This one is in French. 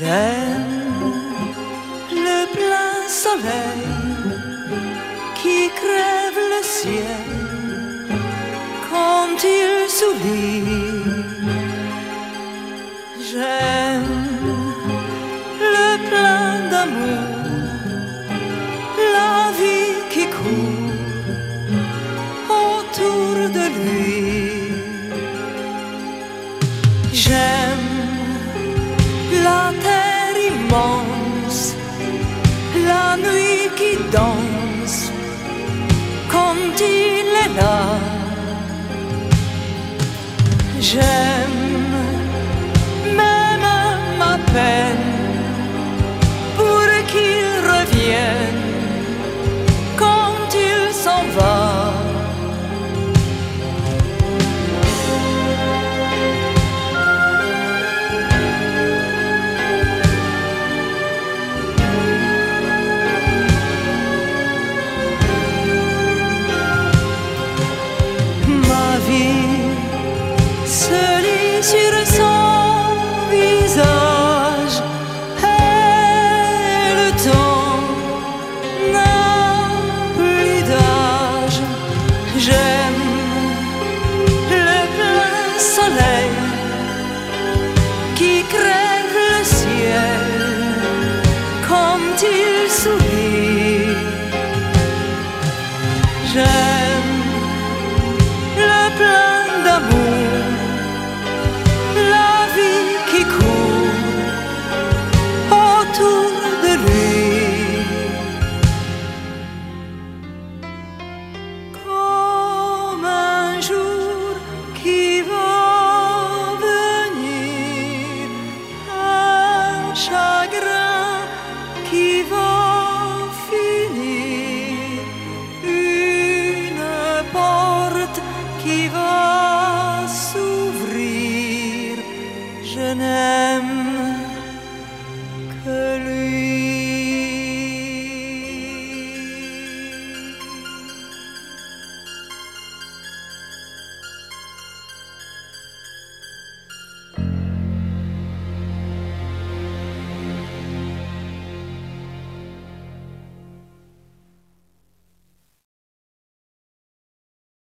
J'aime le plein soleil qui crève le ciel quand il sourit. J'aime le plein d'amour, J'aime la terre immense, la nuit qui danse quand il est là. J'aime même ma peine pour qu'il revienne. vie se lit sur son visage et le temps n'a plus d'âge. J'aime le plein soleil qui crève le ciel quand il sourit. J'aime öne